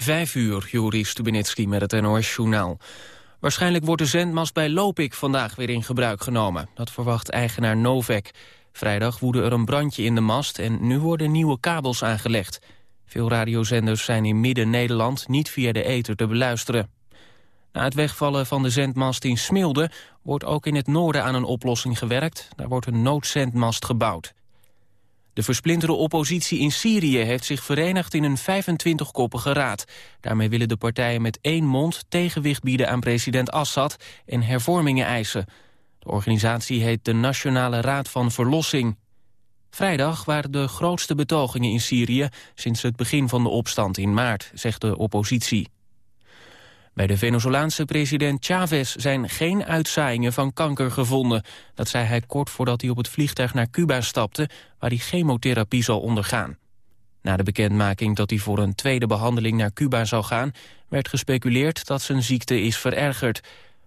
Vijf uur, Juri Stubenitski met het NOS-journaal. Waarschijnlijk wordt de zendmast bij Lopik vandaag weer in gebruik genomen. Dat verwacht eigenaar Novek. Vrijdag woedde er een brandje in de mast en nu worden nieuwe kabels aangelegd. Veel radiozenders zijn in Midden-Nederland niet via de ether te beluisteren. Na het wegvallen van de zendmast in Smilde wordt ook in het noorden aan een oplossing gewerkt. Daar wordt een noodzendmast gebouwd. De versplinterde oppositie in Syrië heeft zich verenigd in een 25-koppige raad. Daarmee willen de partijen met één mond tegenwicht bieden aan president Assad en hervormingen eisen. De organisatie heet de Nationale Raad van Verlossing. Vrijdag waren de grootste betogingen in Syrië sinds het begin van de opstand in maart, zegt de oppositie. Bij de Venezolaanse president Chavez zijn geen uitzaaiingen van kanker gevonden. Dat zei hij kort voordat hij op het vliegtuig naar Cuba stapte... waar hij chemotherapie zal ondergaan. Na de bekendmaking dat hij voor een tweede behandeling naar Cuba zou gaan... werd gespeculeerd dat zijn ziekte is verergerd.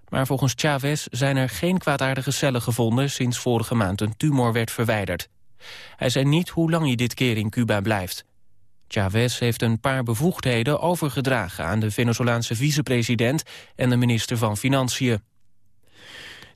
Maar volgens Chavez zijn er geen kwaadaardige cellen gevonden... sinds vorige maand een tumor werd verwijderd. Hij zei niet hoe lang hij dit keer in Cuba blijft. Chavez heeft een paar bevoegdheden overgedragen aan de Venezolaanse vicepresident en de minister van Financiën.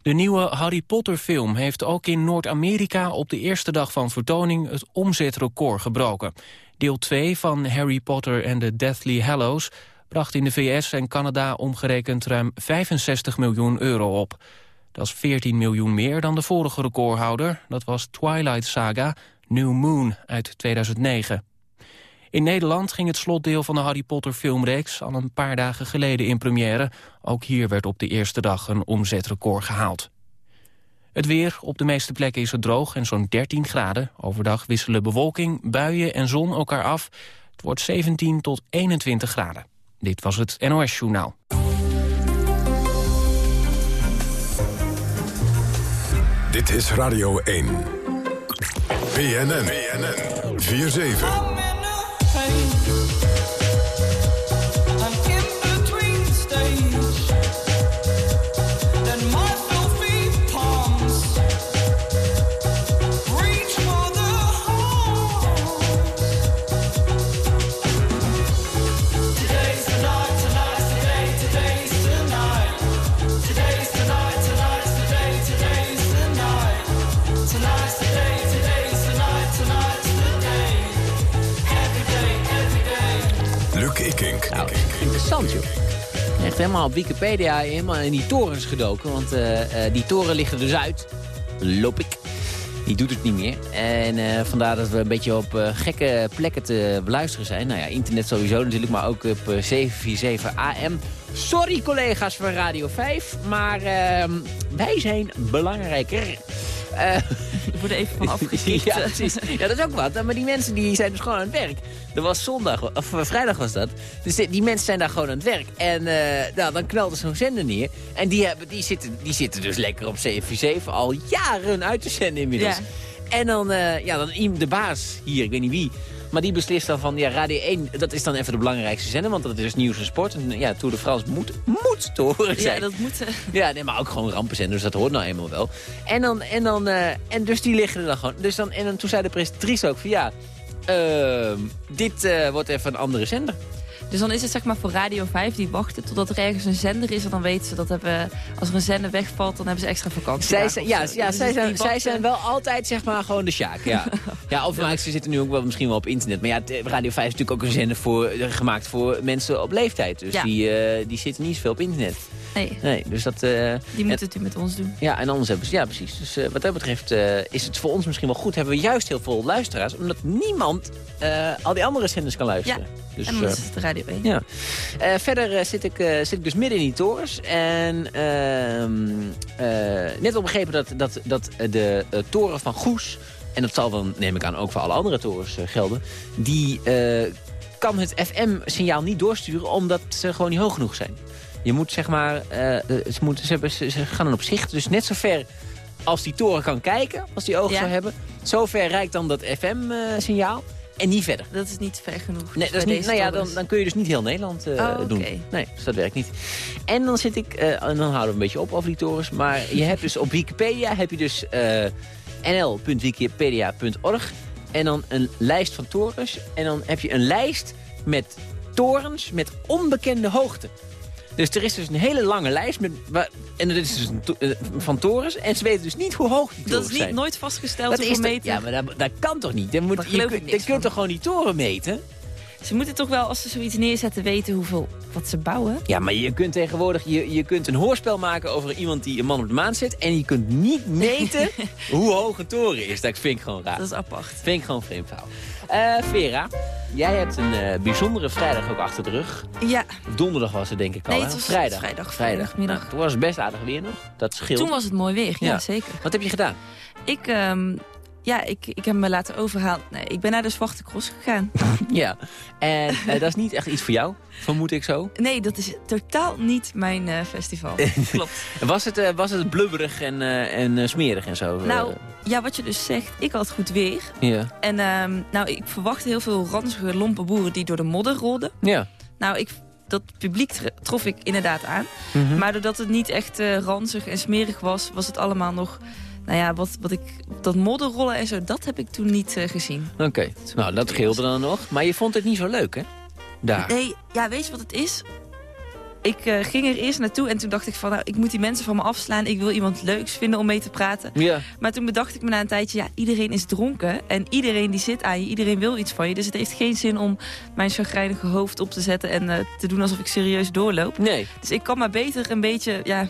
De nieuwe Harry Potter film heeft ook in Noord-Amerika op de eerste dag van vertoning het omzetrecord gebroken. Deel 2 van Harry Potter en de Deathly Hallows bracht in de VS en Canada omgerekend ruim 65 miljoen euro op. Dat is 14 miljoen meer dan de vorige recordhouder. Dat was Twilight Saga New Moon uit 2009. In Nederland ging het slotdeel van de Harry Potter filmreeks al een paar dagen geleden in première. Ook hier werd op de eerste dag een omzetrecord gehaald. Het weer, op de meeste plekken is het droog en zo'n 13 graden. Overdag wisselen bewolking, buien en zon elkaar af. Het wordt 17 tot 21 graden. Dit was het NOS Journaal. Dit is Radio 1. BNN. BNN. 4-7. Interessant, joh. Echt helemaal op Wikipedia helemaal in die torens gedoken. Want uh, die toren liggen dus uit. Loop ik. Die doet het niet meer. En uh, vandaar dat we een beetje op gekke plekken te beluisteren zijn. Nou ja, internet sowieso natuurlijk, maar ook op 747 AM. Sorry collega's van Radio 5, maar ehm, wij zijn belangrijker. Uh, worden even van afgekikt. ja, precies. Ja, dat is ook wat. Maar die mensen die zijn dus gewoon aan het werk. Dat was zondag, of eh, vrijdag was dat. Dus die, mensen zijn daar gewoon aan het werk. En uh, nou, dan knalt er zo'n zender neer. En die, hebben, die, zitten, die zitten dus lekker op 747 al jaren uit te zenden inmiddels. Ja. En dan, uh, ja, dan de baas hier, ik weet niet wie... Maar die beslist dan van, ja, Radio 1, dat is dan even de belangrijkste zender. Want dat is dus nieuws en sport. En ja, Tour de France moet, moet te horen zijn. Ja, dat moet. Ja, nee, maar ook gewoon rampenzenders, dat hoort nou eenmaal wel. En, dan, en, dan, uh, en dus die liggen er dan gewoon. Dus dan, en dan, toen zei de presentatrice ook van, ja, uh, dit uh, wordt even een andere zender. Dus dan is het zeg maar voor Radio 5 die wachten totdat er ergens een zender is. En dan weten ze dat hebben, als er een zender wegvalt, dan hebben ze extra vakantie. Zij zijn, ja, ja dus zij, zijn, zij zijn wel altijd zeg maar gewoon de sjaak. Ja, ja of ja. ze zitten nu ook wel misschien wel op internet. Maar ja, Radio 5 is natuurlijk ook een zender voor, gemaakt voor mensen op leeftijd. Dus die, uh, die zitten niet zoveel op internet. Nee. nee dus dat, uh, die moeten het met ons doen. Ja, en anders hebben ze... Ja, precies. Dus uh, wat dat betreft uh, is het voor ons misschien wel goed. Hebben we juist heel veel luisteraars. Omdat niemand al die andere zenders kan luisteren. Ja. Dus, en dan is het de Radio 1. Ja. verder zit, ik, zit ik dus midden in die torens. En ehm, net al begrepen dat, dat, dat de toren van Goes... en dat zal dan, neem ik aan, ook voor alle andere torens gelden... die kan het FM-signaal niet doorsturen... omdat ze gewoon niet hoog genoeg zijn. Je moet zeg maar, ze, moeten, ze, ze, gaan dan op zicht. Dus net zo ver als die toren kan kijken, als die ogen ja. zou hebben. Zo ver reikt dan dat FM-signaal. En niet verder. Dat is niet ver genoeg. Nee, dat is niet, nou ja, dan, dan kun je dus niet heel Nederland uh, oh, doen. Okay. Nee, dus dat werkt niet. En dan zit ik, uh, en dan houden we een beetje op over die torens. Maar je hebt dus op Wikipedia heb je dus uh, nl.wikipedia.org. En dan een lijst van torens. En dan heb je een lijst met torens met onbekende hoogte. Dus er is dus een hele lange lijst met, en dat is dus to- eh, van torens. En ze weten dus niet hoe hoog die torens Dat is niet zijn. nooit vastgesteld Dat is. Ja, maar dat, dat kan toch niet? Dan moet, je, kunt- je toch gewoon die toren meten? Ze moeten toch wel, als ze zoiets neerzetten, weten hoeveel wat ze bouwen. Ja, maar je kunt tegenwoordig je, je kunt een hoorspel maken over iemand die een man op de maan zet. En je kunt niet meten hoe hoog een toren is. Dat vind ik gewoon raar. Dat is apart. vind ik gewoon vreemd verhaal. Eh, Vera, jij hebt een eh, bijzondere vrijdag ook achter de rug. Ja, Donderdag was het denk ik al, Nee, het was vrijdag. vrijdag, vrijdag. vrijdagmiddag. Nou, toen was het best aardig weer nog. Dat scheelt. toen was het mooi weer. Ja, Ja. zeker. Wat heb je gedaan? Ik, ehm, ja, ik, ik heb me laten overhalen. Nee, ik ben naar de Zwarte Cross gegaan. Ja. En eh, dat is niet echt iets voor jou, vermoed ik zo. Nee, dat is totaal niet mijn eh, festival. Klopt. Was het, eh, was het blubberig en, en smerig en zo? Nou, ja, wat je dus zegt, ik had goed weer. ja. En ehm, nou, ik verwachtte heel veel ranzige, lompe boeren die door de modder rolden. Ja. Nou, ik, dat publiek tr- trof ik inderdaad aan. Mhm. Maar doordat het niet echt ranzig en smerig was, was het allemaal nog... Nou ja, wat, wat ik, dat modderrollen en zo, dat heb ik toen niet eh, gezien. Oké, nou dat scheelde dan nog. Maar je vond het niet zo leuk, hè? Daar. Nee, ja, weet je wat het is? Ik eh, ging er eerst naartoe en toen dacht ik van... Nou, ik moet die mensen van me afslaan. Ik wil iemand leuks vinden om mee te praten. Ja. Maar toen bedacht ik me na een tijdje... ja, iedereen is dronken en iedereen die zit aan je. Iedereen wil iets van je. Dus het heeft geen zin om mijn chagrijnige hoofd op te zetten... en eh, te doen alsof ik serieus doorloop. Nee. Dus ik kan maar beter een beetje... Ja,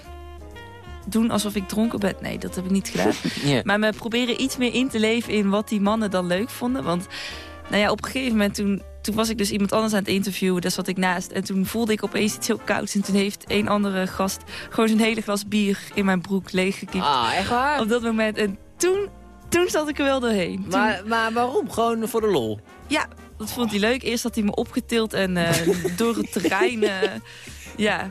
doen alsof ik dronken ben. Nee, dat heb ik niet gedaan. Maar me proberen iets meer in te leven in wat die mannen dan leuk vonden. Want nou ja, op een gegeven moment toen, toen was ik dus iemand anders aan het interviewen. Daar zat ik naast. En toen voelde ik opeens iets heel kouds. En toen heeft een andere gast gewoon zijn hele glas bier in mijn broek leeggekiept. Ah, echt waar? Op dat moment. En toen, toen zat ik er wel doorheen. Toen- Maar, maar waarom? Gewoon voor de lol? ja, dat vond hij leuk. Eerst had hij me opgetild en eh, door het terrein... eh, ja,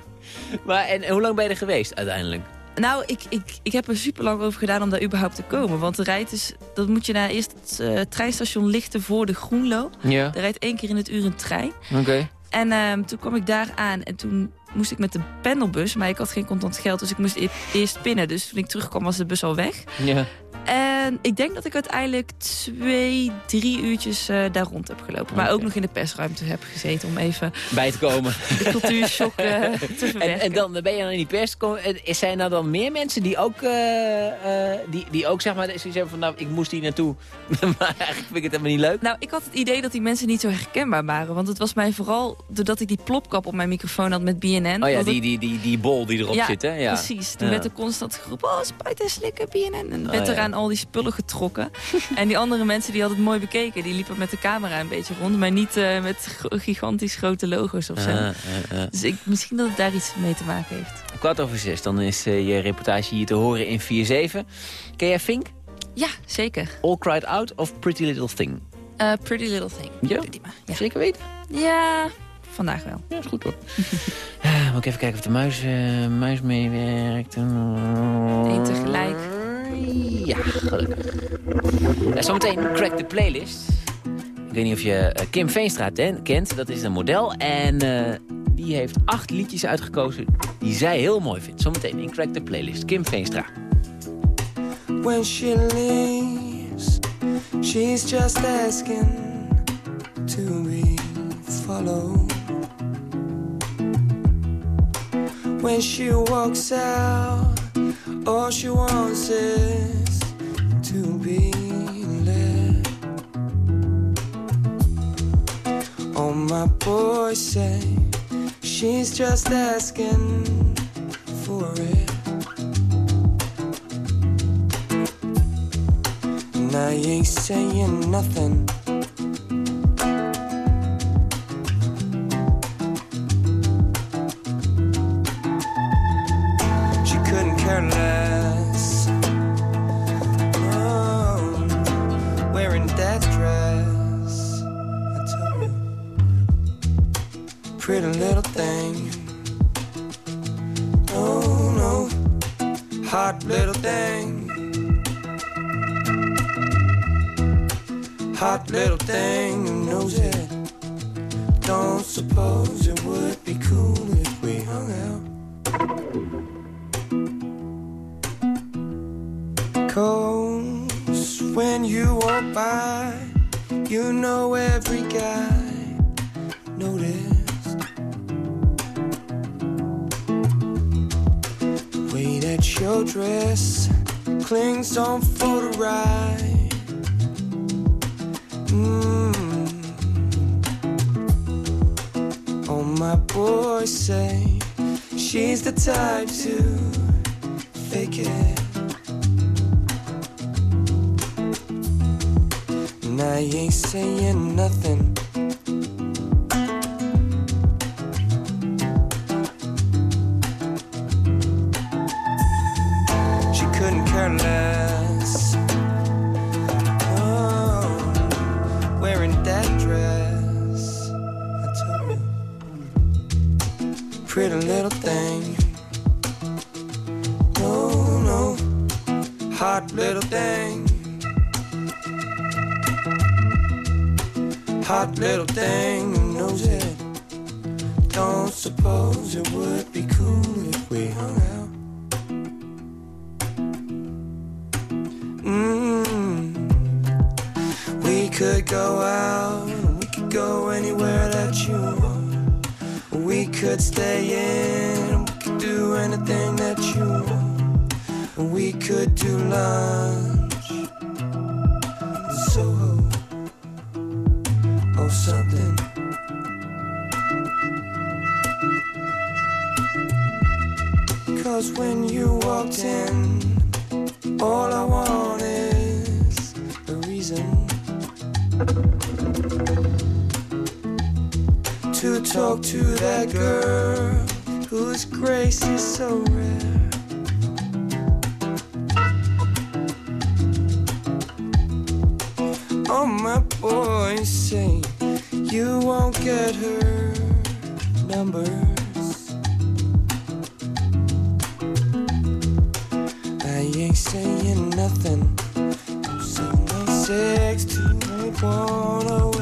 Maar, en, en hoe lang ben je er geweest uiteindelijk? Nou, ik, ik, ik heb er super lang over gedaan om daar überhaupt te komen. Want de rijdt is, dat moet je naar eerst het eh, treinstation lichten voor de Groenlo. Ja. Er rijdt één keer in het uur een trein. Oké. En ehm, toen kwam ik daar aan en toen moest ik met de pendelbus. Maar ik had geen contant geld, dus ik moest e- eerst pinnen. Dus toen ik terugkwam was de bus al weg. Ja. En ik denk dat ik uiteindelijk twee, drie uurtjes eh, daar rond heb gelopen. Maar ook nog in de persruimte heb gezeten om even Bij te komen. de cultuurshock eh, te verwerken. En, en dan ben je dan in die pers. en Zijn er dan meer mensen die ook, eh, eh, die, die ook zeg maar, hebben van nou, ik moest hier naartoe. maar eigenlijk vind ik het helemaal niet leuk. Nou, ik had het idee dat die mensen niet zo herkenbaar waren. Want het was mij vooral doordat ik die plopkap op mijn microfoon had met BNN. Oh ja, die, die, die, die bol die erop Ja, zit, hè? Ja, Precies. Toen Ja. werd er constant geroepen, oh, spuiten, slikken, BNN. En Oh, werd er ja. Aan al die spullen getrokken. en die andere mensen die hadden het mooi bekeken. Die liepen met de camera een beetje rond. Maar niet eh, met gigantisch grote logo's of zo. Ah, ah, ah. Dus ik, misschien dat het daar iets mee te maken heeft. Kwart over zes, dan is eh, je reportage hier te horen in 4-7. Ken jij Fink? Ja, zeker. All Cried Out of Pretty Little Thing? Eh, pretty Little Thing. Ja? Zeker weten? ja, vandaag wel. Ja, is goed hoor. Moet ik even kijken of de muis, muis meewerkt. Eén tegelijk. Ja, gelukkig. Uh, zometeen crack the playlist. Ik weet niet of je eh, Kim Veenstra kent. Dat is een model. En eh, die heeft acht liedjes uitgekozen die zij heel mooi vindt. Zometeen in crack the playlist. Kim Veenstra. When she leaves, she's just asking to be followed. When she walks out, all she wants is to be led. Oh, my boy say she's just asking for it. And I ain't saying nothing. Could stay in, we could do anything that you want. We could do lunch Soho or oh, something. Cause when you walked in, all I want talk to that girl whose grace is so rare. Oh, my boys say you won't get her numbers. I ain't saying nothing. Two eight one oh eight one.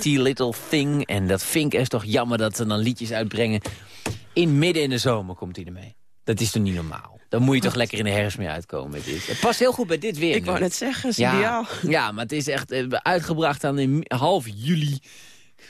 Pretty Little Thing. En dat Fink is toch jammer dat ze dan liedjes uitbrengen. In midden in de zomer komt hij ermee. Dat is toch niet normaal? Dan moet je toch lekker in de herfst mee uitkomen met dit. Het past heel goed bij dit weer. Ik nu. wou net zeggen, is ja, ideaal. Ja, maar het is echt eh, uitgebracht aan in half juli.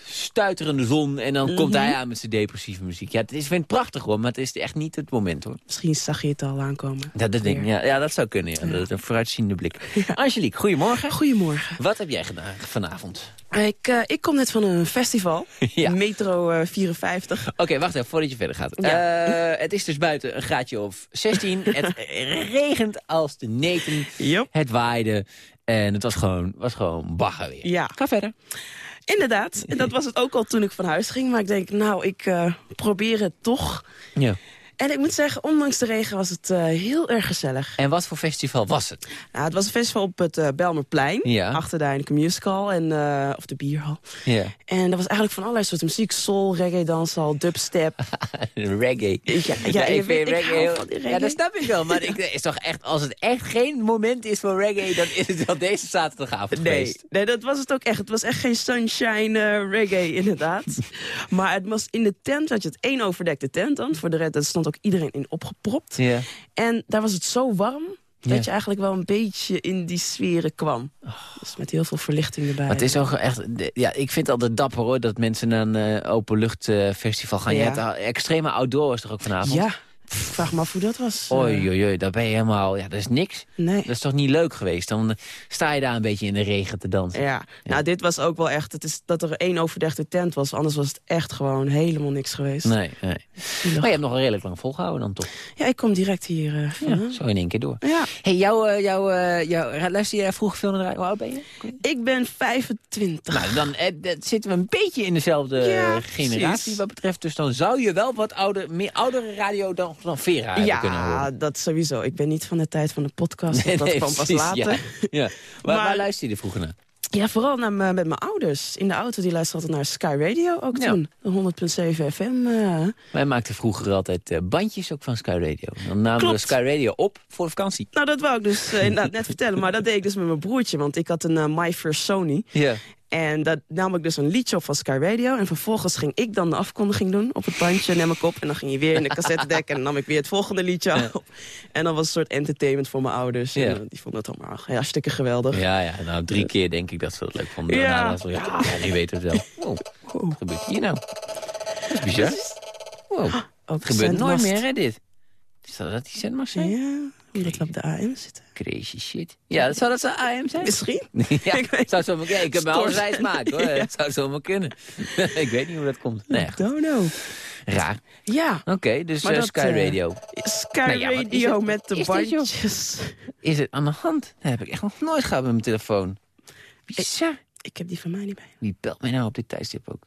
Stuiterende zon. En dan komt Mhm. hij aan met zijn depressieve muziek. Ja, het is, vind prachtig hoor, maar het is echt niet het moment hoor. Misschien zag je het al aankomen. Dat, dat ding, ja, ja, dat zou kunnen. Ja. Dat is een vooruitziende blik. Angelique, goedemorgen. Goedemorgen. Wat heb jij gedaan vanavond? Ik, eh, ik kom net van een festival. Ja. Metro eh, 54. Oké, wacht even, voordat je verder gaat. Ja. Eh, het is dus buiten een graadje of 16. het regent als de neten. Yep. Het waaide. En het was gewoon, was gewoon bagger weer. Ja, Ga verder. Inderdaad. En dat was het ook al toen ik van huis ging. Maar ik denk, nou, ik eh, probeer het toch. Ja. En ik moet zeggen, ondanks de regen was het eh, heel erg gezellig. En wat voor festival was het? Nou, het was een festival op het eh Belmerplein. Ja. Achter de Heineken Musical. En, eh, of de bierhal. Ja. En dat was eigenlijk van allerlei soorten muziek. Soul, reggae, dancehal, dubstep. reggae. Ja, ja, ik vind reggae heel- Ja, dat snap ik wel. Maar ik, is toch echt, als het echt geen moment is voor reggae... dan is het wel deze zaterdagavond Nee, geweest. nee, dat was het ook echt. Het was echt geen sunshine reggae, inderdaad. maar het was in de tent, had je het één overdekte tent dan. Voor de rest, daar stond ook iedereen in opgepropt. Ja. En daar was het zo warm, dat je eigenlijk wel een beetje in die sferen kwam. Dus met heel veel verlichting erbij. Maar het is ook echt... Ja, ik vind het altijd dapper hoor, dat mensen naar een eh, openluchtfestival gaan. Je Ja. hebt al- extreme outdoor is toch ook vanavond? Ja, vraag me af hoe dat was. eh. Oei, oei, oei, daar ben je helemaal... Ja, dat is niks. Nee. Dat is toch niet leuk geweest? Dan sta je daar een beetje in de regen te dansen. Ja, nou dit was ook wel echt, het is dat er één overdekte tent was. Anders was het echt gewoon helemaal niks geweest. Nee, nee. Maar je hebt nog een redelijk lang volgehouden dan toch? Ja, ik kom direct hier eh, Ja, zo in één keer door. Ja. hey, jou, eh, jou, jou, luister jij vroeg veel naar de radio? Hoe oud ben je? Ik ben 25. Nou, dan eh, dat zitten we een beetje in dezelfde Ja, generatie precies. wat betreft. Dus dan zou je wel wat ouder, meer oudere radio dan, dan Vera hebben kunnen Ja, horen. dat sowieso. Ik ben niet van de tijd van de podcast. Nee, dat nee, kwam pas later. Ja. Ja. Waar, Maar- waar luister je er vroeger naar? Ja, vooral naar met mijn ouders. In de auto, die luisterden altijd naar Sky Radio ook Ja. toen. De 100.7 FM. eh. Wij maakten vroeger altijd eh, bandjes ook van Sky Radio. Dan namen we. Sky Radio op voor vakantie. Nou, dat wou ik dus inderdaad net vertellen. Maar dat deed ik dus met mijn broertje. Want ik had een My First Sony. Ja. En dat nam ik dus een liedje op van Sky Radio. En vervolgens ging ik dan de afkondiging doen op het bandje, nam ik op. En dan ging je weer in de cassettedek en dan nam ik weer het volgende liedje Ja. op. En dan was een soort entertainment voor mijn ouders. Ja. En, eh, die vonden het allemaal hartstikke geweldig. Ja, ja, nou drie keer denk ik dat ze dat leuk vonden. Ja. Nou, dat is ja, die weten het wel. Oh, wat gebeurt hier nou? Dat is bizar. Wow. Het gebeurt nooit meer, hè, dit. Zou dat die zijn? Ja, we op de AM zitten. Crazy shit. Ja, zou dat zo AM zijn? Misschien. Ja, Ik weet- zou zo maar, ja, ik heb mijn reis maken hoor. Ja. Het zou zomaar kunnen. ik weet niet hoe dat komt. Nee, goed. Don't know. raar. Ja, Oké, dus eh, dat, Sky eh, Radio. Sky Nou ja, Radio het? met de Is dit, bandjes. Is het aan de hand? Dat heb ik echt nog nooit gehad met mijn telefoon. Bizar. Ik heb die van mij niet bij. Wie belt mij nou op dit tijdstip ook?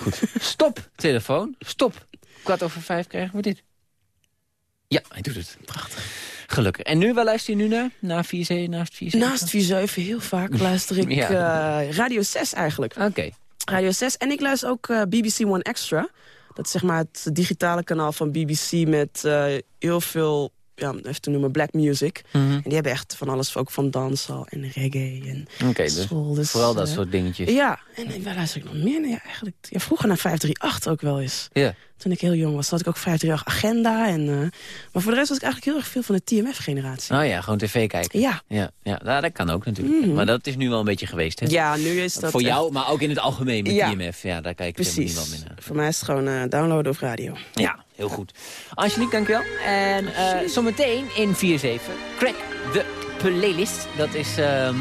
Goed. Stop, telefoon. Stop. Kwart over vijf krijgen we dit. Ja, hij doet het. Prachtig. Gelukkig. En nu, waar luister je nu naar? Na 4C, naast 4C? Naast 4-7 heel vaak luister ik Ja. eh, Radio 6 eigenlijk. Oké. Radio 6. En ik luister ook eh, BBC One Extra. Dat is zeg maar het digitale kanaal van BBC met eh, heel veel, ja, even te noemen, black music. Mhm. En die hebben echt van alles, ook van dancehall en reggae en dus soul. Dus, vooral dat eh, soort dingetjes. Ja, en waar luister ik nog meer naar? Ja, eigenlijk, ja, vroeger naar 538 ook wel eens. Ja. Toen ik heel jong was, had ik ook 538 Agenda. En, eh, maar voor de rest was ik eigenlijk heel erg veel van de TMF-generatie. Oh ja, gewoon tv kijken. Ja. Ja, ja nou, dat kan ook natuurlijk. Maar dat is nu wel een beetje geweest, hè? ja, nu is dat Voor echt- jou, maar ook in het algemeen met Ja. TMF. Ja, daar kijk ik helemaal Precies. niet wel meer naar. Voor mij is het gewoon eh, downloaden of radio. Ja, heel goed. Angelique, dankjewel. En eh, zometeen in 4-7, crack de playlist. Dat is ehm,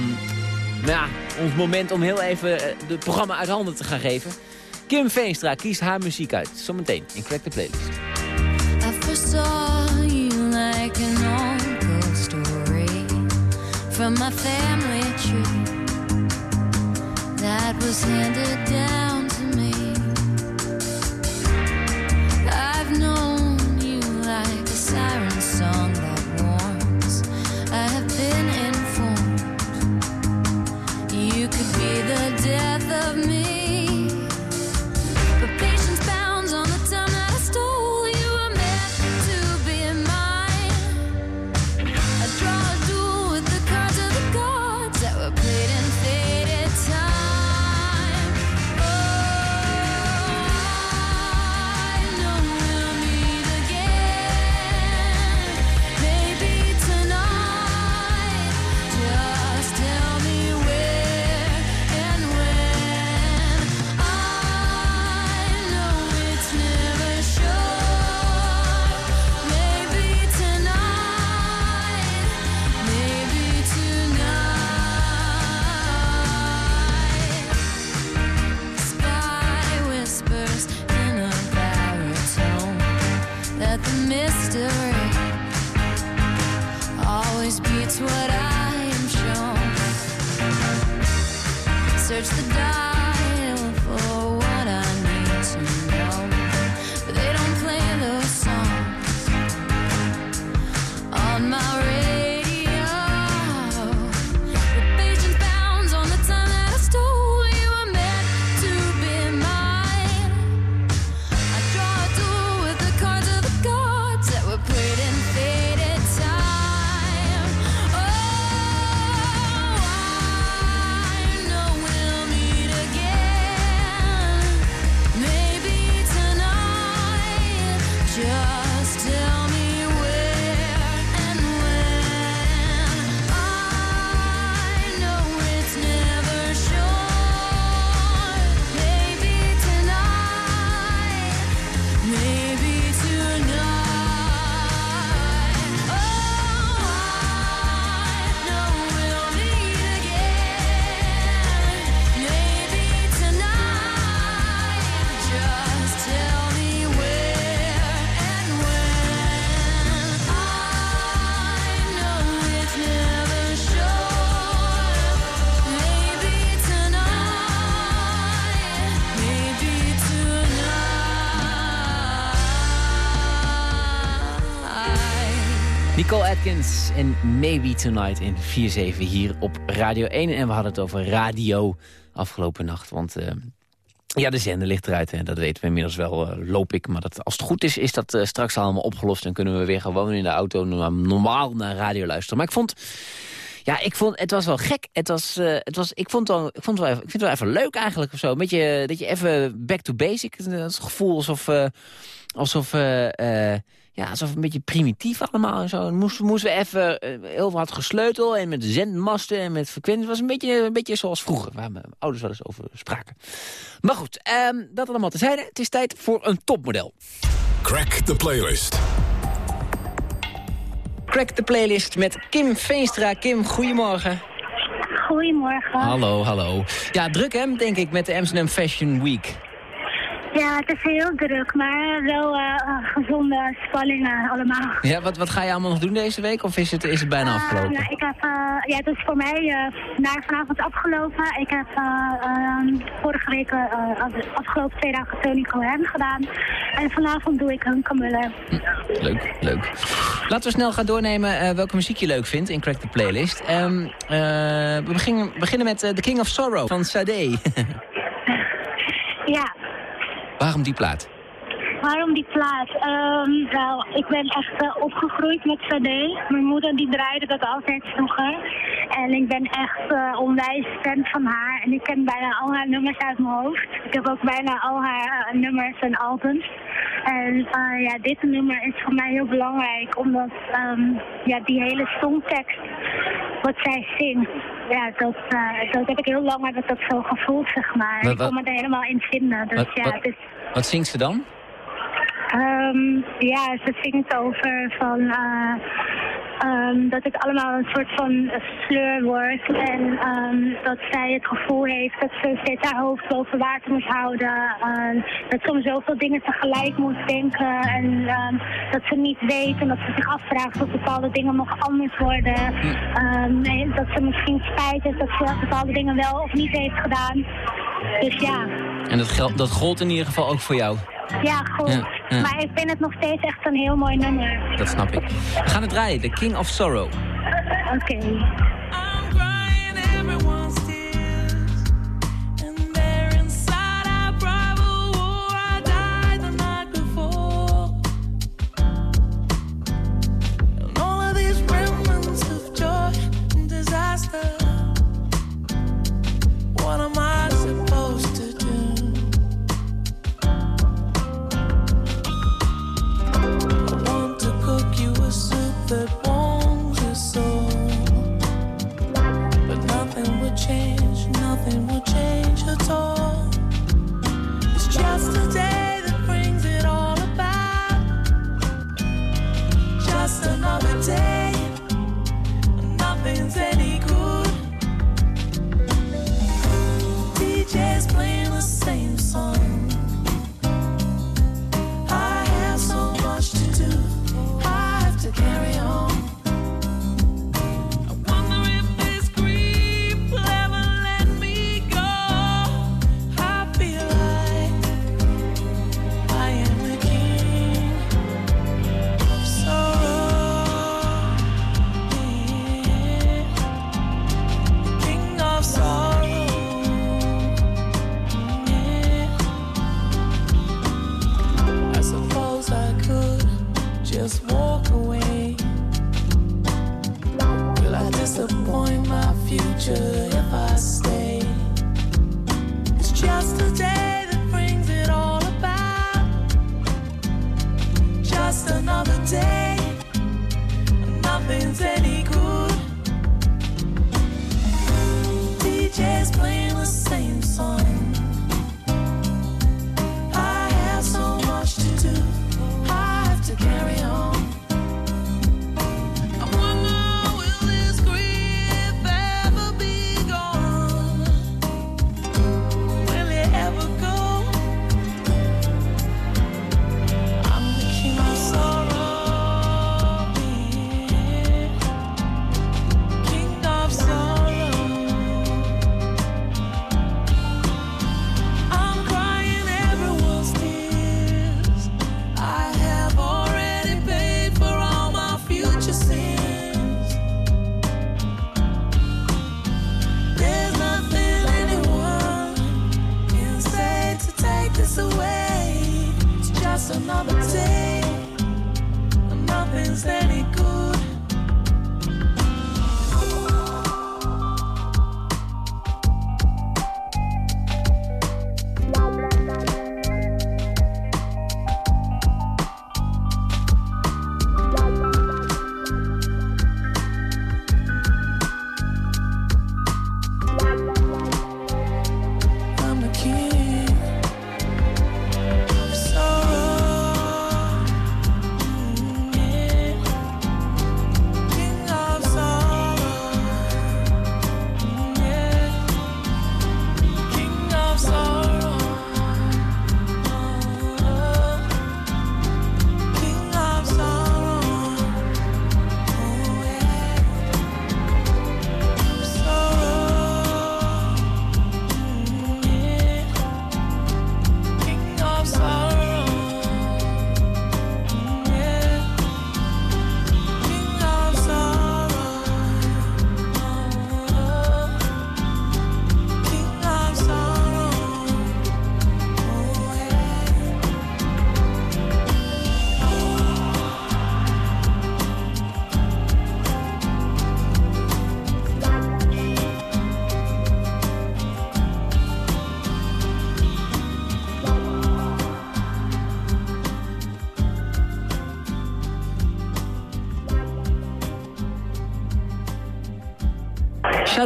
nou ja, ons moment om heel even eh, het programma uit handen te gaan geven. Kim Veenstra kiest haar muziek uit. Zometeen in crack de playlist. I first saw you like an uncle story from my family tree that was handed down Search the dial Atkins en Maybe Tonight in 4-7 hier op Radio 1. En we hadden het over radio afgelopen nacht. Want eh, ja, de zender ligt eruit. En dat weten we inmiddels wel, eh, loop ik. Maar dat, als het goed is, is dat eh, straks allemaal opgelost. En kunnen we weer gewoon in de auto normaal naar radio luisteren. Maar ik vond... Ja, ik vond, het was wel gek. Het was, het was, ik, vond ik, wel even, ik vind het wel even leuk eigenlijk of zo. Een beetje, dat je even back to basic. Het gevoel alsof, alsof, ja, alsof een beetje primitief allemaal en zo. Dan moesten, moesten we even eh, heel wat gesleutel en met zendmasten en met frequenties. Het was een beetje, een beetje zoals vroeger, waar mijn ouders wel eens over spraken. Maar goed, ehm, dat allemaal tezijde. Het is tijd voor een topmodel. Crack the playlist. Crack de playlist met Kim Veenstra. Kim, goedemorgen. Goedemorgen. Hallo, hallo. Ja, druk hè, denk ik, met de Amsterdam Fashion Week. Ja, het is heel druk, maar wel eh, gezonde spanningen allemaal. Ja, wat, wat ga je allemaal nog doen deze week? Of is het, is het bijna Eh, afgelopen? nou, ik heb, ja, het is voor mij naar vanavond afgelopen. Ik heb eh, ehm, vorige week, afgelopen twee dagen Tony Cohen gedaan. En vanavond doe ik een Camille. Leuk, leuk. Laten we snel gaan doornemen welke muziek je leuk vindt in Crack the Playlist. Ehm, eh, we beginnen, beginnen met The King of Sorrow van Sade. Ja, Waarom die plaat? waarom die plaat? Ehm, nou, ik ben echt eh, opgegroeid met Sade. Mijn moeder die draaide dat altijd vroeger. En ik ben echt eh, onwijs fan van haar. En ik ken bijna al haar nummers uit mijn hoofd. Ik heb ook bijna al haar eh, nummers en albums. En ja, dit nummer is voor mij heel belangrijk. Omdat ehm, ja, die hele songtekst, wat zij zingt... Ja, dat, eh, dat heb ik heel lang heb ik dat zo gevoeld, zeg maar. Wat- ik kon me er helemaal in vinden. Dus Wat- ja, wat- het is... Wat zingt ze dan? Ehm, ja, ze zingt over van, eh, ehm, dat het allemaal een soort van sleur wordt. En ehm, dat zij het gevoel heeft dat ze steeds haar hoofd boven water moet houden. Ehm, dat ze om zoveel dingen tegelijk moet denken. En dat ze niet weet en dat ze zich afvraagt of bepaalde dingen nog anders worden. En dat ze misschien spijt heeft dat ze bepaalde dingen wel of niet heeft gedaan. Dus ja. En dat, gel- dat gold in ieder geval ook voor jou. Ja, goed. Ja, ja. Maar ik vind het nog steeds echt een heel mooi nummer. Dat snap ik. We gaan het draaien, The King of Sorrow. Oké. Uh, just playing.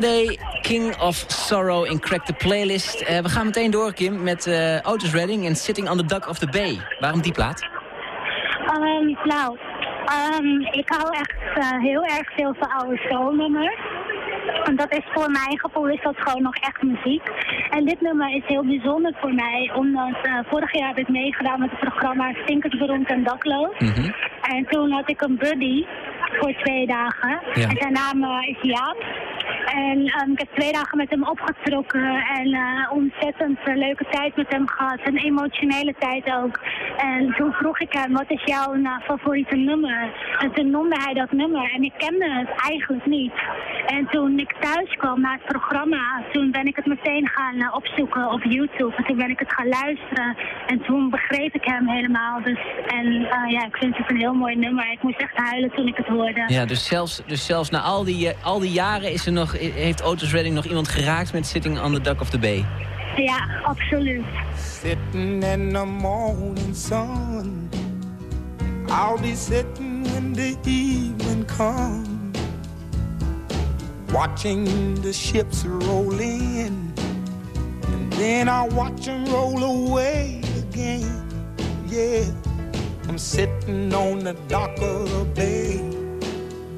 Sade, King of Sorrow in Crack the Playlist. Eh, we gaan meteen door, Kim, met eh Otis Redding en Sitting on the Dock of the Bay. Waarom die plaat? Ehm, nou, ehm, ik hou echt eh, heel erg veel van oude soulnummers. En dat is voor mijn gevoel is dat gewoon nog echt muziek. En dit nummer is heel bijzonder voor mij, omdat vorig jaar heb ik meegedaan met het programma Stinkend Beroemd en Dakloos. En toen had ik een buddy voor twee dagen. Ja. En zijn naam eh, is Jaap. En ehm, ik heb twee dagen met hem opgetrokken en eh, ontzettend eh, leuke tijd met hem gehad. Een emotionele tijd ook. En toen vroeg ik hem, wat is jouw favoriete nummer? En toen noemde hij dat nummer en ik kende het eigenlijk niet. En toen ik thuis kwam naar het programma, toen ben ik het meteen gaan opzoeken op YouTube. En toen ben ik het gaan luisteren en toen begreep ik hem helemaal. Dus, en ja, ik vind het een heel mooi nummer. Ik moest echt huilen toen ik het hoorde. Ja, dus zelfs, dus zelfs na al die, eh, al die jaren is er nog, heeft Otis Redding nog iemand geraakt met Sitting on the Dock of the Bay. Ja, absoluut. Sitting in the morning sun. I'll be sitting when the evening comes. Watching the ships roll in. And then I'll watch them roll away again. Yeah. I'm sitting on the dock of the bay.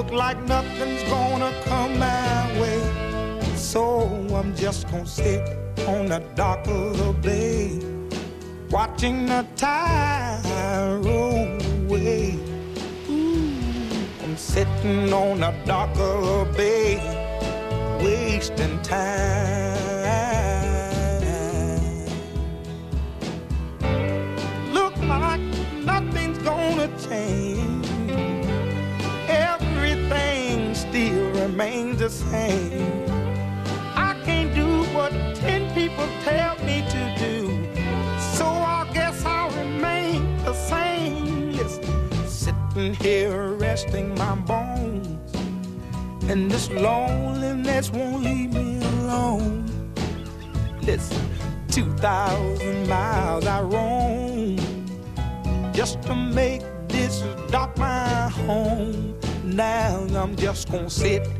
look like nothing's gonna come my way. So I'm just gonna sit on the dock of the bay, watching the tide roll away. Ooh, I'm sitting on the dock of the bay, wasting time. Look like nothing's gonna change. Remains the same. I can't do what ten people tell me to do. So I guess I'll remain the same. Listen, sitting here resting my bones. And this loneliness won't leave me alone. Listen, 2,000 miles I roam just to make this dock my home. Now I'm just gonna sit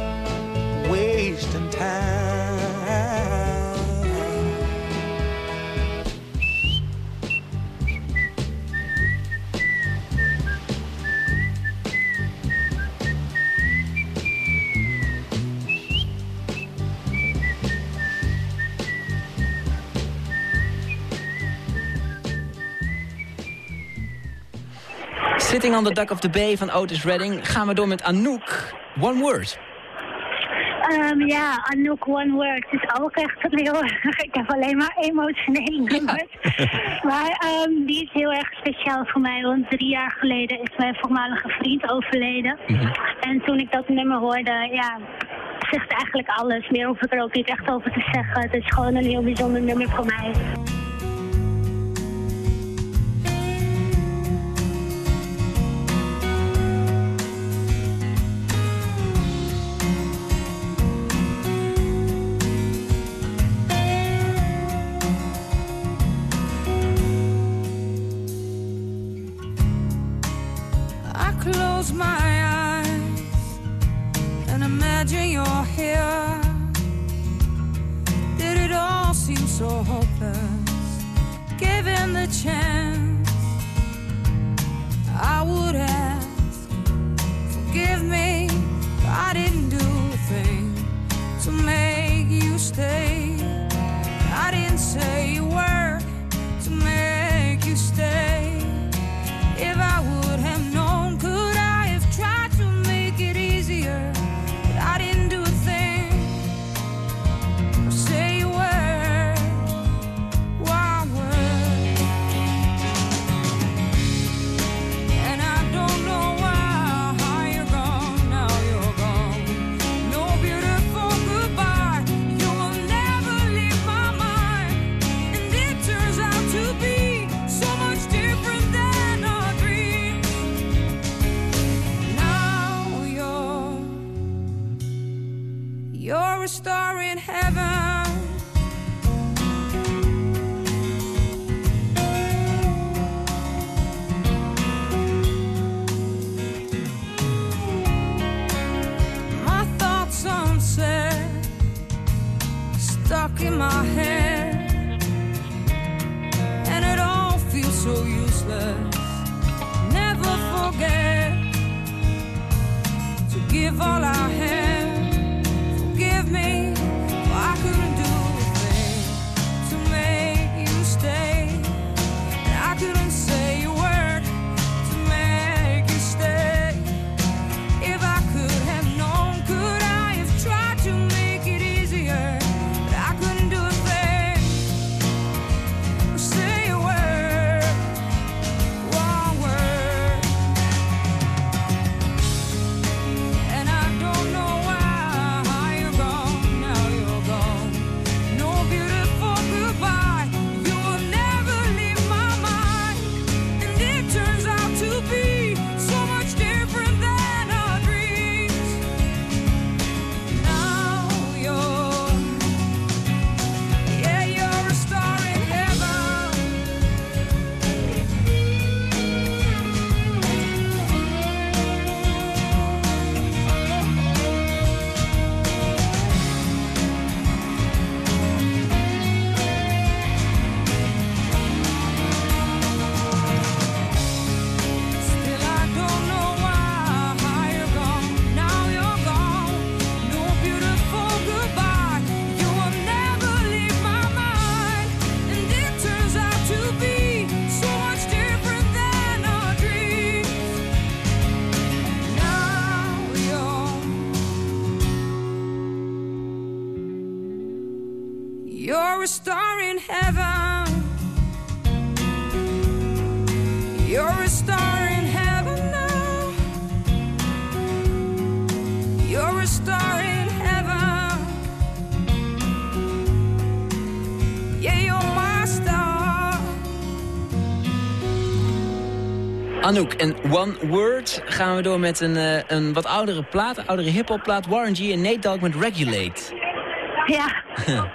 Sitting on the Dock of the Bay van Otis Redding. Gaan we door met Anouk. One word. Ehm, ja, Anouk One Word is ook echt een heel Ik heb alleen maar emotionele nummers. Maar ehm, die is heel erg speciaal voor mij. Want drie jaar geleden is mijn voormalige vriend overleden. En toen ik dat nummer hoorde, ja, zegt eigenlijk alles. Meer hoef ik er ook niet echt over te zeggen. Het is gewoon een heel bijzonder nummer voor mij. En One Word gaan we door met een, eh, een wat oudere plaat, een oudere hiphop plaat. Warren G en Nate Dogg met Regulate. Ja.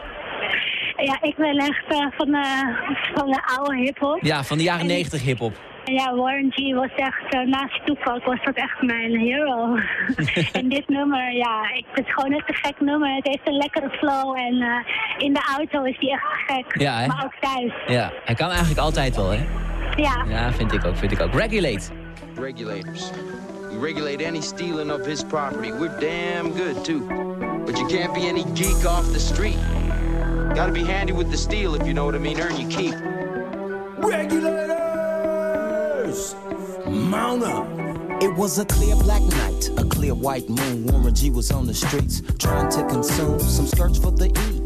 ja, ik ben echt eh, van, de, van de oude hiphop. Ja, van de jaren 90 hiphop. Ja, Warren G was echt, eh, naast Tupac was dat echt mijn hero. en dit nummer, ja, ik, het is gewoon echt een gek nummer. Het heeft een lekkere flow en eh, in de auto is die echt gek. Ja, hè? Maar ook thuis. Ja, hij kan eigenlijk altijd wel, hè? Ja. Ja, vind ik ook, vind ik ook. Regulate. Regulators. We regulate any stealing of his property. We're damn good, too. But you can't be any geek off the street. Gotta be handy with the steel, if you know what I mean. Earn your keep. Regulators! Mount up. It was a clear black night, a clear white moon. Warren G was on the streets trying to consume some skirts for the E,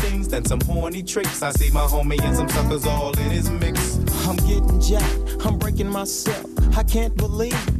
things than some horny tricks. I see my homie and some suckers all in his mix. I'm getting jacked, I'm breaking myself. I can't believe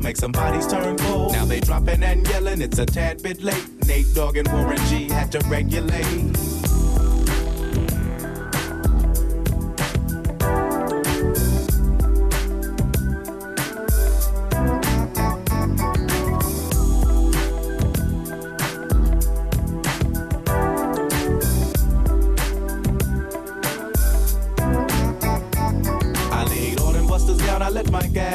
make some bodies turn cold. Now they dropping and yelling, it's a tad bit late. Nate Dogg and Warren G had to regulate.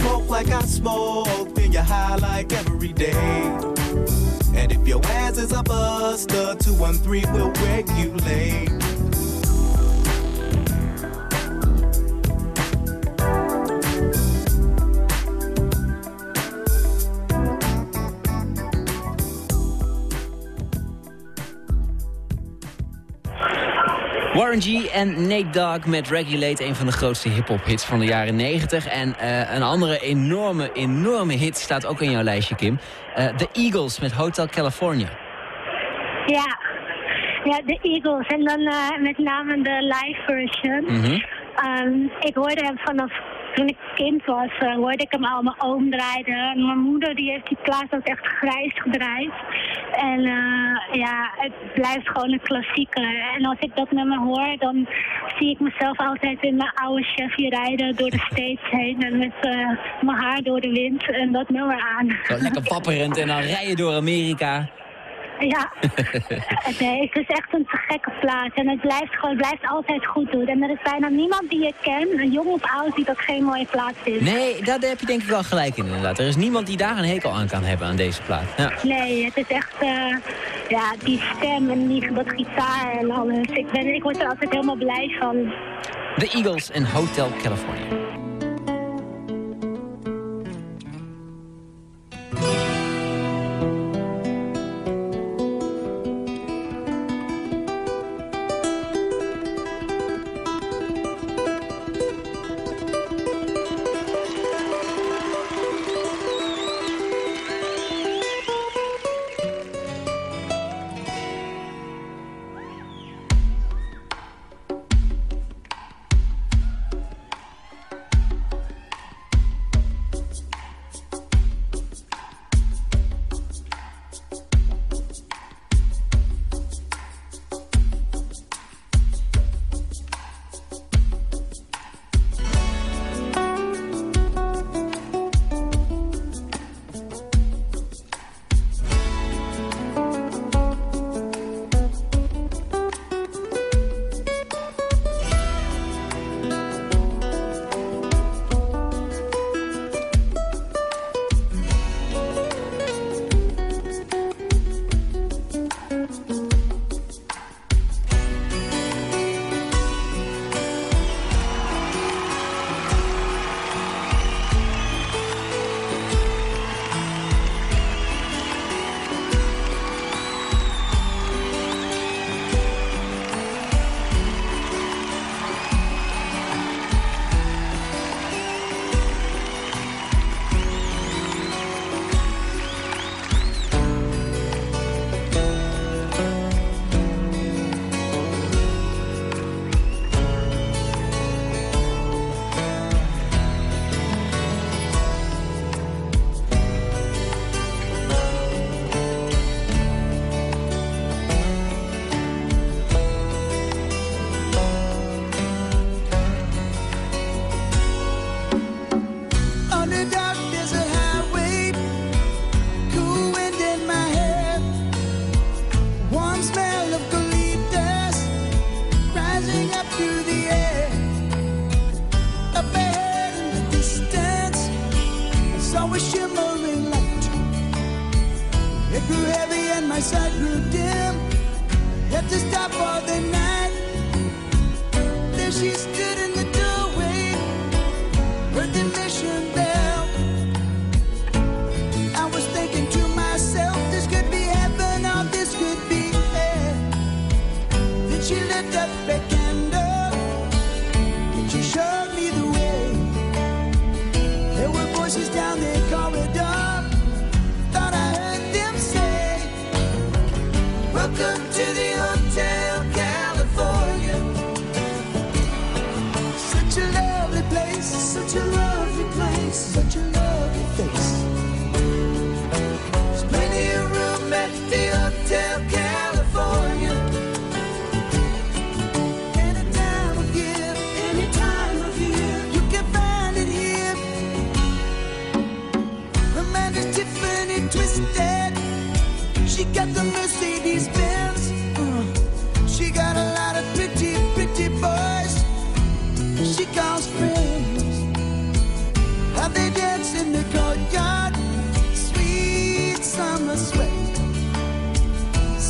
You smoke like I smoke, then you're high like every day. And if your ass is a buster, 213 will regulate. Warren G en Nate Dogg met Regulate, een van de grootste hip-hop hits van de jaren 90. En eh, een andere enorme, enorme hit staat ook in jouw lijstje, Kim. Eh, The Eagles met Hotel California. Ja. Ja, de Eagles. En dan eh, met name de live version. Mhm. Ehm, ik hoorde hem vanaf toen ik kind was, eh, hoorde ik hem al mijn oom draaien. En mijn moeder die heeft die plaat ook echt grijs gedraaid. En eh, ja, het blijft gewoon een klassieker. En als ik dat nummer hoor, dan zie ik mezelf altijd in mijn oude Chevy rijden door de States heen. En met eh, mijn haar door de wind en dat nummer aan. Zo lekker wapperend en dan rijden door Amerika. Ja, nee, het is echt een gekke plaat. En het blijft gewoon, blijft altijd goed doen. En er is bijna niemand die ik ken, een jong of oud, die dat geen mooie plaat vindt. Nee, daar heb je denk ik wel gelijk in inderdaad. Er is niemand die daar een hekel aan kan hebben aan deze plaat. Ja. Nee, het is echt, eh, ja, die stem en die, dat gitaar en alles. Ik, ben, ik word er altijd helemaal blij van. The Eagles en Hotel California.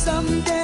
someday.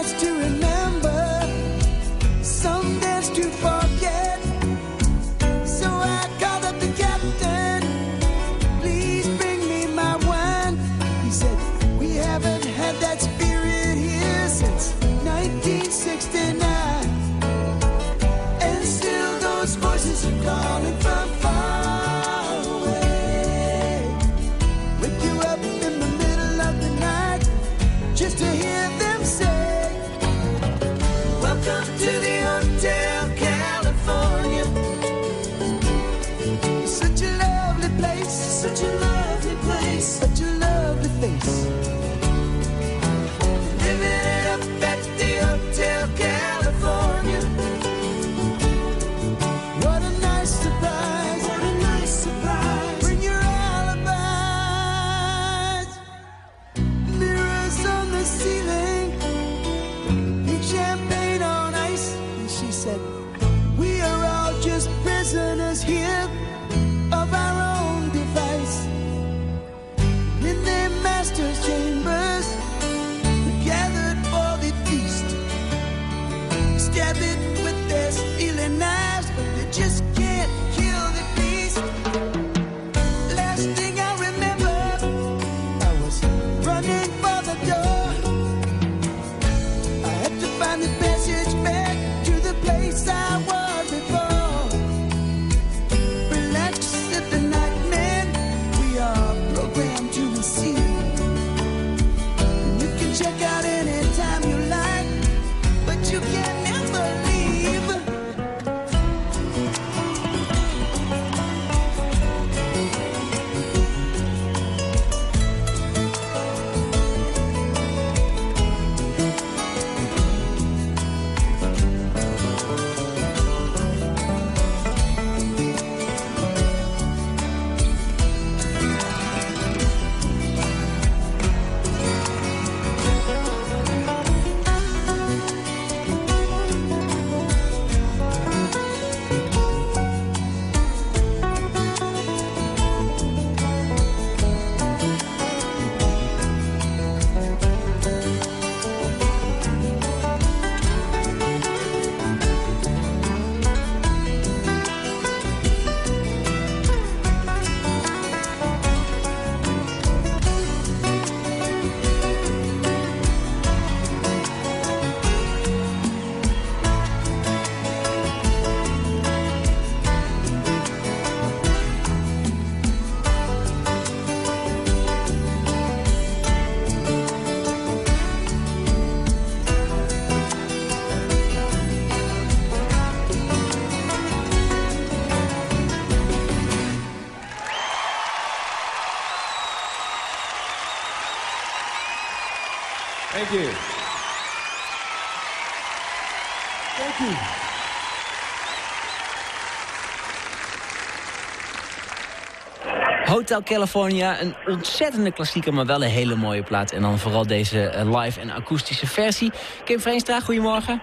Hotel California, een ontzettende klassieker, maar wel een hele mooie plaat. En dan vooral deze eh, live en akoestische versie. Kim Veenstra, goedemorgen.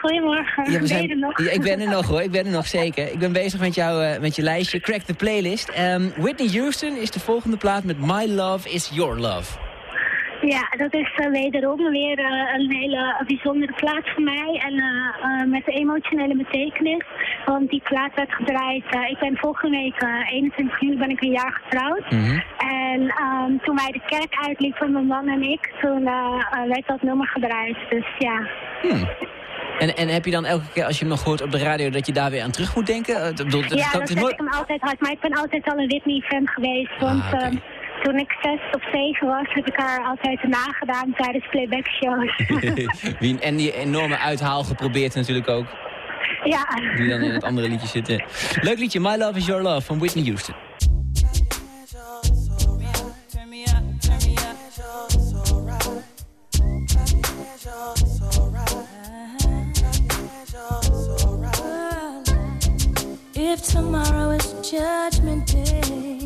Goedemorgen. Ja, we Ben je er nog? Ja, ik ben er nog hoor, ik ben er nog zeker. Ik ben bezig met, jou, eh, met je lijstje, Crack the Playlist. Ehm, Whitney Houston is de volgende plaat met My Love is Your Love. Ja, dat is eh, wederom weer eh, een hele bijzondere plaat voor mij. En eh, eh, met een emotionele betekenis. Want die plaat werd gedraaid. ik ben volgende week, eh, 21 juli, ben ik een jaar getrouwd. En ehm, toen wij de kerk uitliepen, mijn man en ik, toen werd dat nummer gedraaid. Dus ja. Hmm. En, en heb je dan elke keer als je hem nog hoort op de radio dat je daar weer aan terug moet denken? Dat- ja, dat dat is zet nooit- ik hem altijd hard. Maar ik ben altijd al een Whitney-fan geweest. Want Ah. Toen ik zes of zeven was, heb ik haar altijd nagedaan tijdens playback shows. Wie- en die enorme uithaal geprobeerd natuurlijk ook. ja. Die dan in het andere liedje zitten. Leuk liedje, My Love is Your Love van Whitney Houston. If tomorrow is judgment day.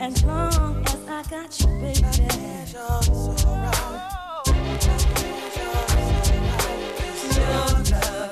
as long as I got you, baby. Your love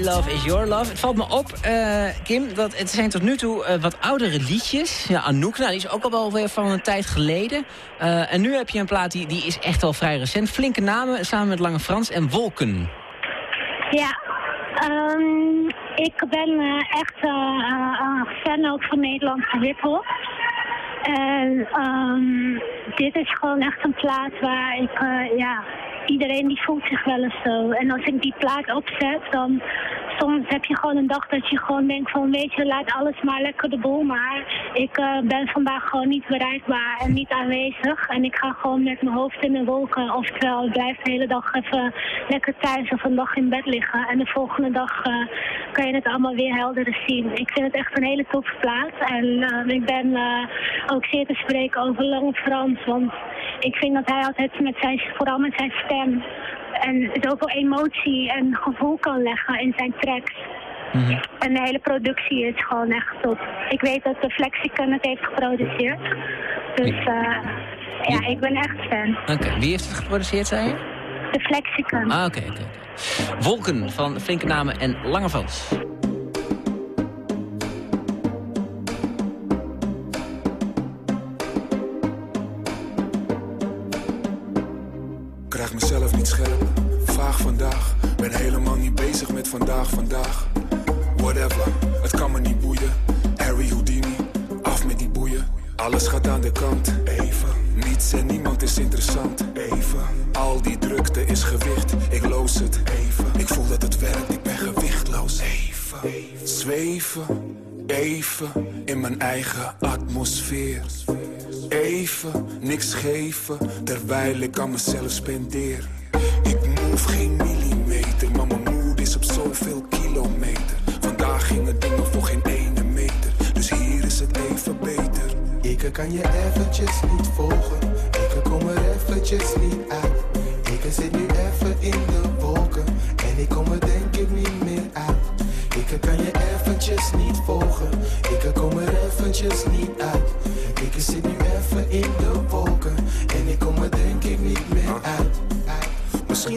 Love is Your Love. Het valt me op, eh, Kim, dat het zijn tot nu toe eh, wat oudere liedjes. Ja, Anouk, nou, die is ook al wel weer van een tijd geleden. Eh, en nu heb je een plaat die, die is echt wel vrij recent. Flinke namen, samen met Lange Frans en Wolken. Ja, ehm, ik ben echt een fan ook van Nederlandse hiphop. En ehm, dit is gewoon echt een plaat waar ik, ja, iedereen die voelt zich wel eens zo. En als ik die plaat opzet, dan soms heb je gewoon een dag dat je gewoon denkt van, weet je, laat alles maar lekker de boel maar. Ik eh, ben vandaag gewoon niet bereikbaar en niet aanwezig. En ik ga gewoon met mijn hoofd in de wolken. Oftewel, ik blijf de hele dag even lekker thuis of een dag in bed liggen. En de volgende dag eh, kan je het allemaal weer helder zien. Ik vind het echt een hele toffe plaat. En eh, ik ben ook zeer te spreken over Lange Frans. Want ik vind dat hij altijd met zijn, vooral met zijn stem... en zoveel emotie en gevoel kan leggen in zijn tracks. En de hele productie is gewoon echt top. Ik weet dat de Flexicon het heeft geproduceerd. Dus eh, ja, ik ben echt fan. Oké, wie heeft het geproduceerd, zei je? De Flexicon. Ah, oké. Wolken van Flinke Namen en Lange Frans. Krijg mezelf niet scherp. Vaag vandaag, ben helemaal niet bezig met vandaag, vandaag. Whatever, het kan me niet boeien. Harry Houdini, af met die boeien. Alles gaat aan de kant, even. Niets en niemand is interessant, even. Al die drukte is gewicht, ik loos het, even. Ik voel dat het werkt, ik ben gewichtloos, even. Zweven, even, in mijn eigen atmosfeer. Even, niks geven, terwijl ik aan mezelf spendeer. Ik move geen millimeter, maar mijn moed is op zoveel kilometer. Vandaag gingen dingen voor geen ene meter, dus hier is het even beter. Ik kan je eventjes niet volgen. Ik kom er eventjes niet uit. Ik zit nu even in de wolken. En ik kom er denk ik niet meer uit. Ik kan je eventjes niet volgen. Ik kom er eventjes niet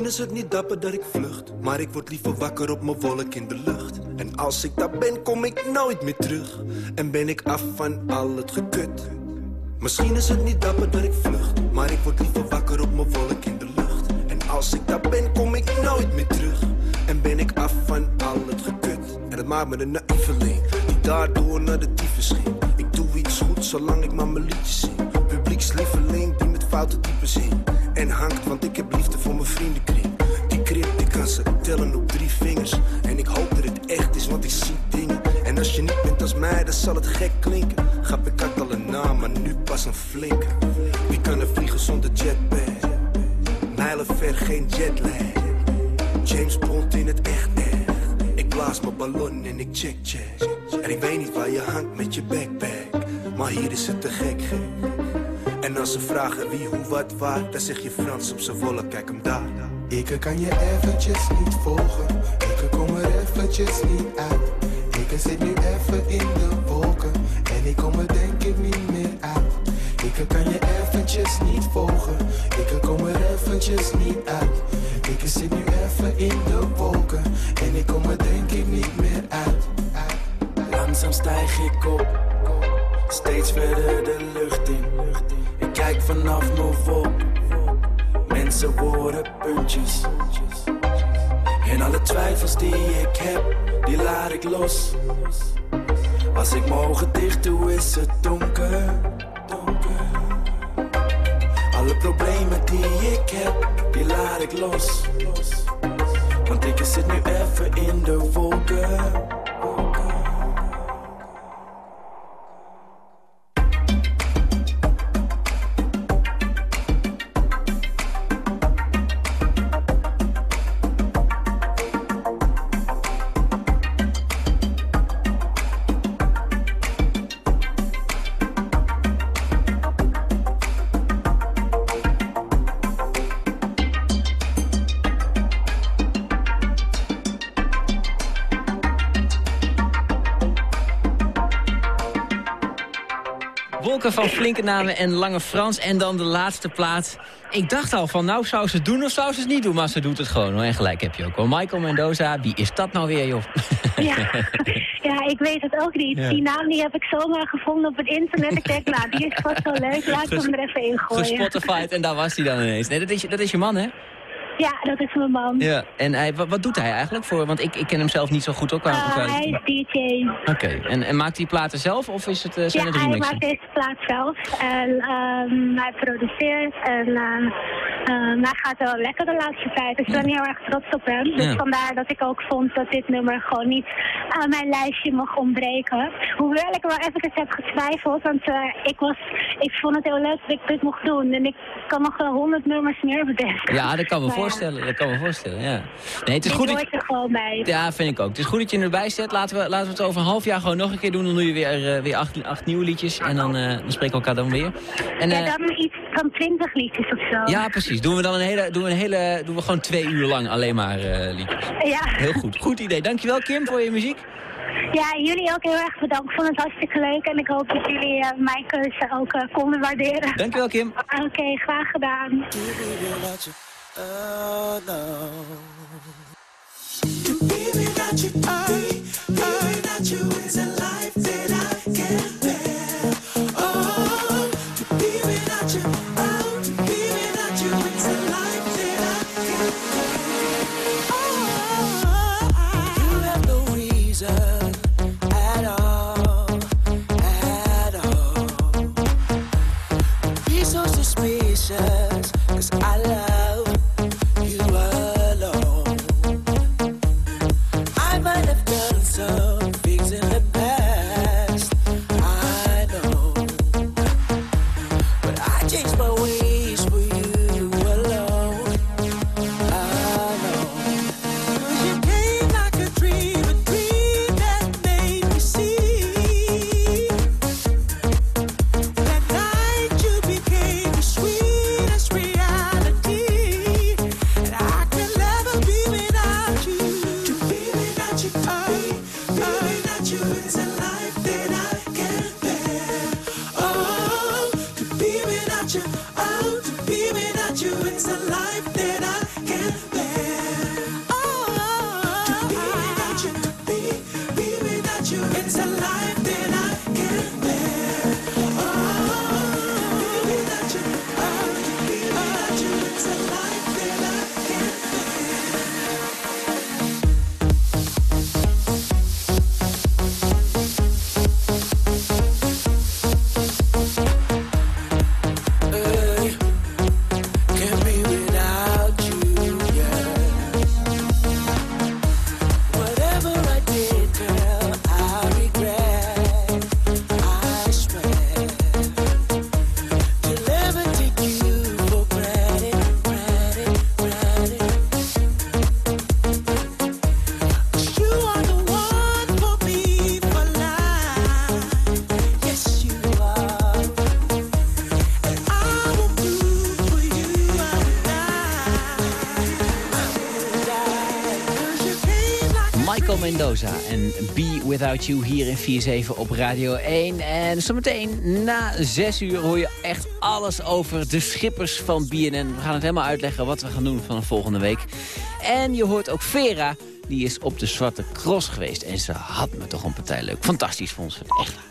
is het niet dapper dat ik vlucht Maar ik word liever wakker op mijn wolk in de lucht. En als ik daar ben, kom ik nooit meer terug En ben ik af van al het gekut. Misschien is het niet dapper dat ik vlucht Maar ik word liever wakker op mijn wolk in de lucht. En als ik daar ben, kom ik nooit meer terug En ben ik af van al het gekut. En dat maakt me de naïveling Die daardoor naar de tyfus ging. Ik doe iets goed zolang ik maar mijn liedjes zing. Publiekslieveling die met foute types zing En hangt, want ik heb liefde voor mijn vriendenkring Die krip, die kan ze tellen op drie vingers. En ik hoop dat het echt is, want ik zie dingen. En als je niet bent als mij, dan zal het gek klinken. Grap, ik had al een naam, maar nu pas een flinke. Wie kan er vliegen zonder jetpack? Mijlen ver, geen jetlag James Bond in het echt echt Ik blaas mijn ballon en ik check check. En ik weet niet waar je hangt met je backpack. Maar hier is het te gek gek En als ze vragen wie, hoe, wat, waar Dan zeg je Frans op zijn wolk, kijk hem daar Ik kan je eventjes niet volgen. Ik kom er eventjes niet uit. Ik zit nu even in de wolken. En ik kom er denk ik niet meer uit. Ik kan je eventjes niet volgen. Ik kom er eventjes niet uit. Ik zit nu even in de wolken. En ik kom er denk ik niet meer uit. Langzaam stijg ik op, steeds verder de lucht in. Ik kijk vanaf mijn wolk, mensen worden puntjes. En alle twijfels die ik heb, die laat ik los. Als ik mijn ogen dicht doe, is het donker. donker. Alle problemen die ik heb, die laat ik los. Want ik zit nu even in de wolken. En Lange Frans. En dan de laatste plaat. Ik dacht al van, nou zou ze het doen of zou ze het niet doen? Maar ze doet het gewoon. hoor. En gelijk heb je ook wel. Michael Mendoza, wie is dat nou weer, joh? Ja. ja, ik weet het ook niet. Ja. Die naam die heb ik zomaar gevonden op het internet. Ik denk, nou, die is vast wel leuk. Laat ik hem er even in gooien. Gespotified en daar was hij dan ineens. Nee, dat is, dat is je man, hè? Ja, dat is mijn man. Ja. En hij, wat, wat doet hij eigenlijk voor? Want ik, ik ken hem zelf niet zo goed ook. qua- Eh, qua- hij is DJ. Oké, en, en maakt hij platen zelf of is het, eh, zijn Ja, het hij maakt deze plaat zelf. En ehm, hij produceert. En ehm, ehm, hij gaat wel lekker de laatste tijd. Dus ik ben heel erg trots op hem. Dus vandaar dat ik ook vond dat dit nummer gewoon niet aan mijn lijstje mag ontbreken. Hoewel ik wel even heb getwijfeld. Want eh, ik, was, ik vond het heel leuk dat ik dit mocht doen. En ik kan nog wel honderd nummers meer bedenken. Ja, dat kan me Maar voorstellen. Dat kan me voorstellen, ja. Nee, het is goed dat er gewoon bij. Ja, vind ik ook. Het is goed dat je erbij zet. Laten we, laten we het over een half jaar gewoon nog een keer doen. Dan doe je weer, eh, weer acht, acht nieuwe liedjes. En dan, eh, dan spreken we elkaar dan weer. En, ja, dan iets van twintig liedjes of zo. ja, precies. Doen we dan een hele, doen we een hele, doen we gewoon twee uur lang alleen maar eh, liedjes. Ja. Heel goed. Goed idee. Dankjewel Kim voor je muziek. Ja, jullie ook heel erg bedankt. Ik vond het hartstikke leuk en ik hoop dat jullie eh, mijn keuze ook eh, konden waarderen. Dankjewel Kim. Oké, graag gedaan. Oh, En Be Without You hier in 4-7 op Radio 1. En zometeen na 6 uur hoor je echt alles over de schippers van BNN. We gaan het helemaal uitleggen wat we gaan doen vanaf volgende week. En je hoort ook Vera, die is op de Zwarte Cross geweest. En ze had me toch een partij leuk. Fantastisch vond ze echt.